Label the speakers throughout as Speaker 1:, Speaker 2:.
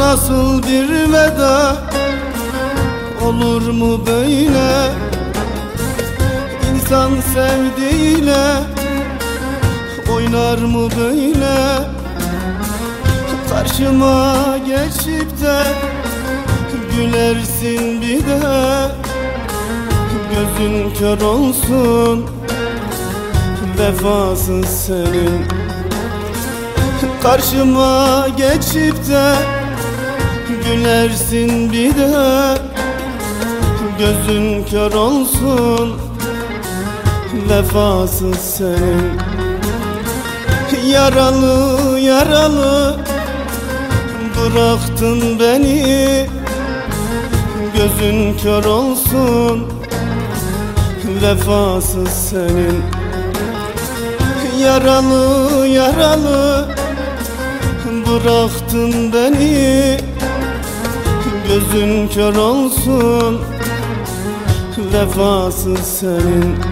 Speaker 1: Nasıl bir veda? Olur mu böyle? İnsan sevdiğiyle Oynar mı böyle? Karşıma geçip de Gülersin bir de. Gözün kör olsun Vefasız senin. Karşıma geçip de Gülersin bir de. Gözün kör olsun Vefasız senin. Yaralı yaralı Bıraktın beni. Gözün kör olsun Vefasız senin. Yaralı yaralı Bıraktın beni Gözün kör olsun. Vefasız senin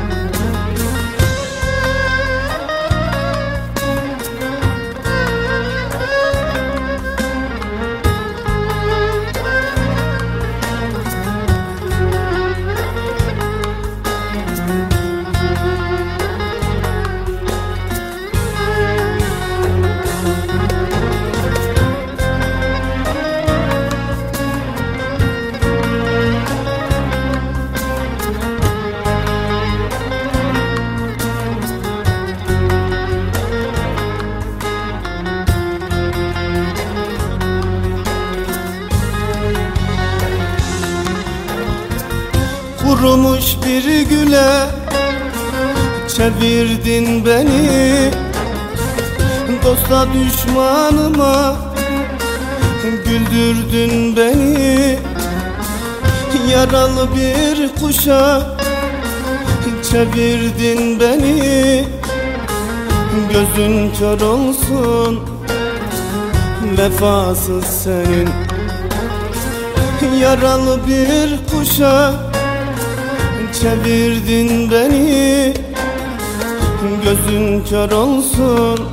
Speaker 1: Kurumuş bir güle Çevirdin beni Dosta düşmanıma Güldürdün beni Yaralı bir kuşa Çevirdin beni Gözün kör olsun Vefasız senin Yaralı bir kuşa Çevirdin beni. Gözün kör olsun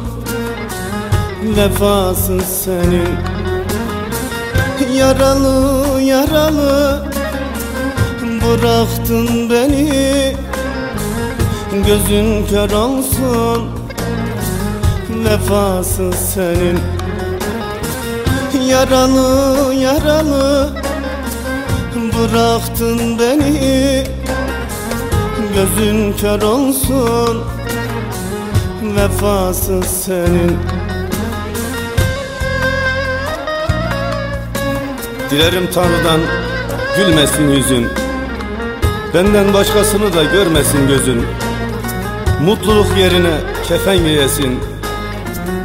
Speaker 1: Vefasız senin. Yaralı yaralı Bıraktın beni. Gözün kör olsun Vefasız senin. Yaralı yaralı Bıraktın beni Gözün kör olsun Vefasız senin.
Speaker 2: Dilerim Tanrı'dan gülmesin yüzün Benden başkasını da görmesin gözün. Mutluluk yerine kefen giyesin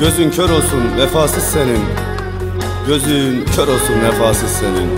Speaker 2: Gözün kör olsun vefasız senin. Gözün kör olsun vefasız senin